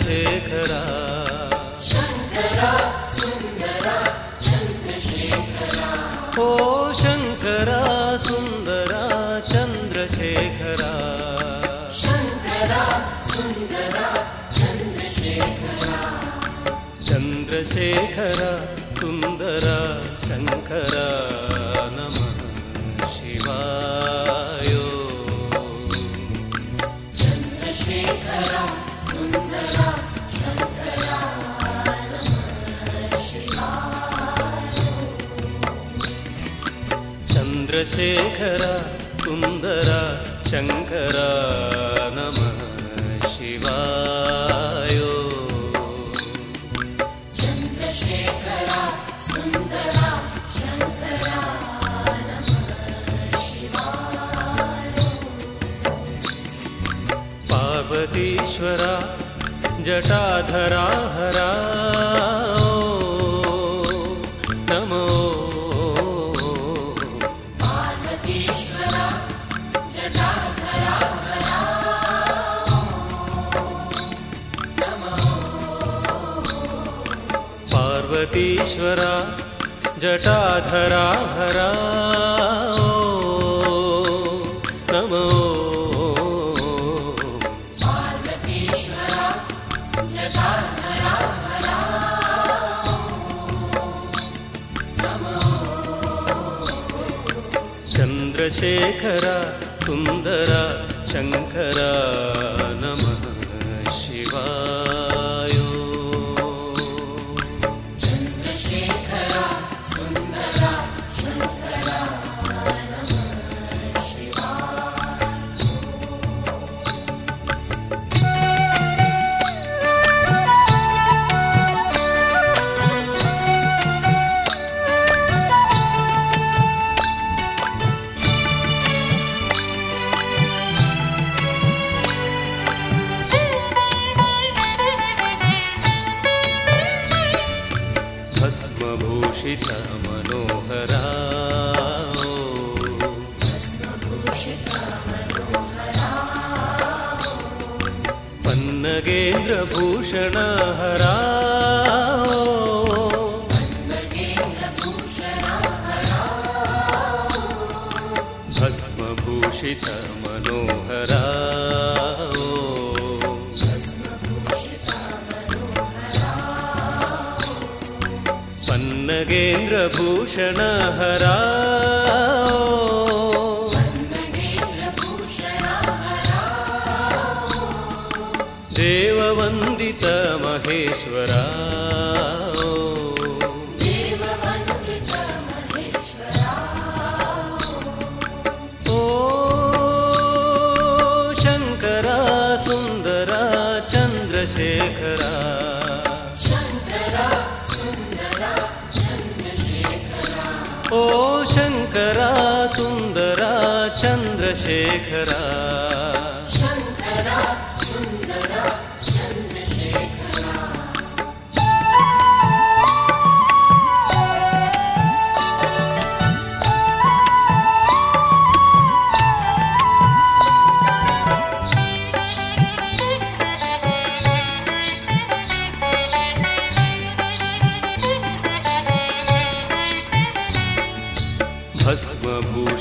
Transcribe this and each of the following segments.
सुन्दरा चन्द्रशेखरा। शङ्करा सुन्दरा चन्द्रशेखरा। ओ शङ्करा सुन्दरा चन्द्रशेखरा। शङ्करा सुन्दरा चन्द्रशेखरा। चन्द्रशेखरा चन्द्रशेखरा सुन्दरा शङ्करा नमः शिवाय। चन्द्रशेखरा सुन्दरा शङ्करा नमः शिवाय। पार्वतीश्वरा जटाधरा हरा पार्वतीश्वरा जटाधरा हरा। नमो। चन्द्रशेखरा सुन्दरा शङ्करा नमः शिवाय भस्मभूषिता मनोहरा पन्नगेन्द्रभूषणहरा नगेन्द्रभूषणा हरा भस्मभूषितमनोहरा पन्नगेन्द्रभूषणहरा नगेन्द्रभूषणा हरा देववन्दितमहेश्वरा। देववन्दिता महेश्वरा ओ शङ्करा सुन्दरा चन्द्रशेखरा शङ्करा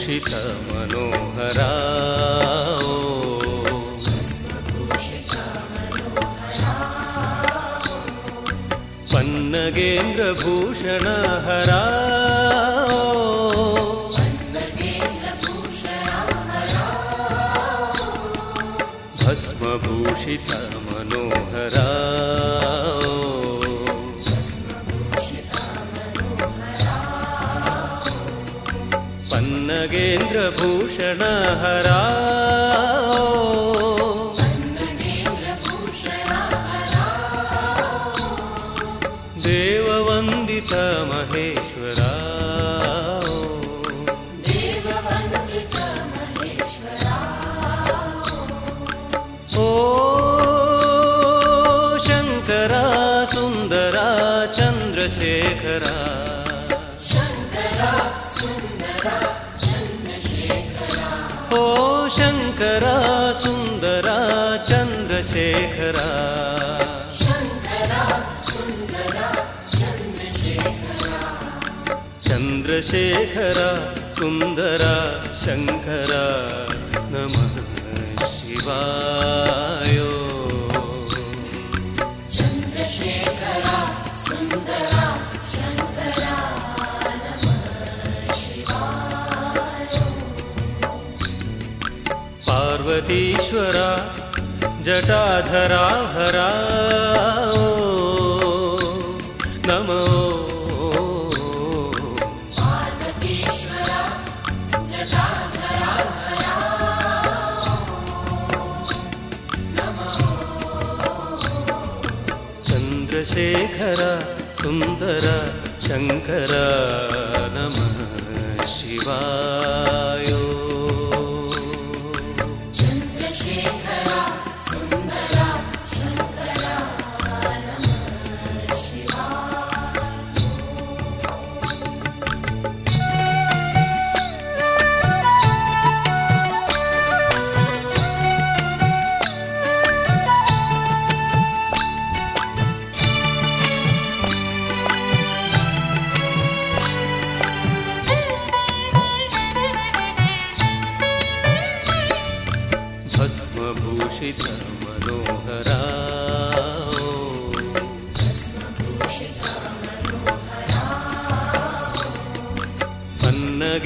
मनोहरा पन्नगेन्द्रभूषणहरा नगेन्द्रभूषणा हरा भस्मभूषितमनोहरा पन्नगेन्द्रभूषणहरा। नगेन्द्रभूषणा हरा देववन्दितमहेश्वरा। देववन्दिता महेश्वरा ओ शङ्करा सुन्दरा चन्द्रशेखरा चन्द्रशेखरा। सुन्दरा शङ्करा। नमः शिवाय। चन्द्रशेखरा सुन्दरा शङ्करा। नमः शिवाय। पार्वतीश्वरा जटाधरा हरा। नमो। चन्द्रशेखर सुन्दर शङ्कर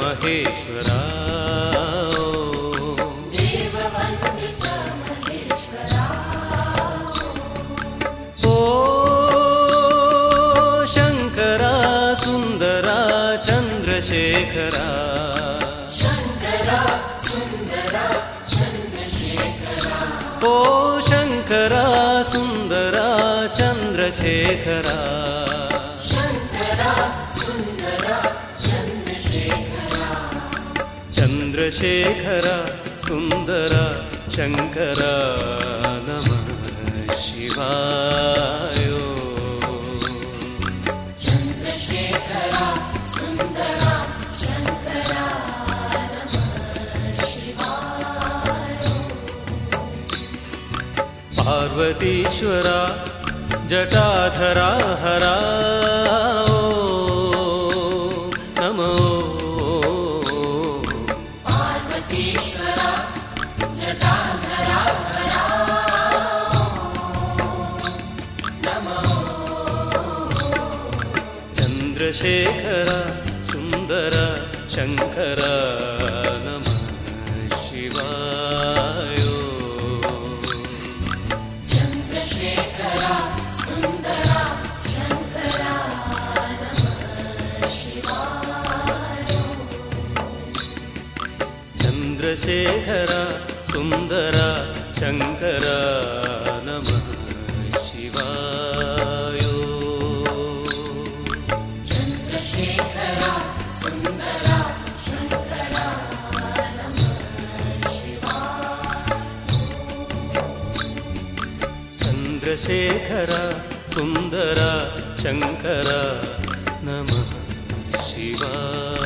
महेश्वरा। ओ शङ्करा सुन्दरा चन्द्रशेखरा। ओ शङ्करा सुन्दरा चन्द्रशेखरा चन्द्रशेखर सुन्दर शङ्कर नमः शिवाय। चन्द्रशेखरा सुन्दरा शङ्करा नमः शिवाय। पार्वतीश्वरा जटाधरा हरा चन्द्रशेखर सुन्दर शङ्कर नमः शिवाय। चन्द्रशेखरा सुन्दरा शङ्करा नमः शिवाय। चन्द्रशेखर सुन्दर शङ्कर नमः शिवाय चन्द्रशेखर सुन्दर शङ्कर नमः शिवाय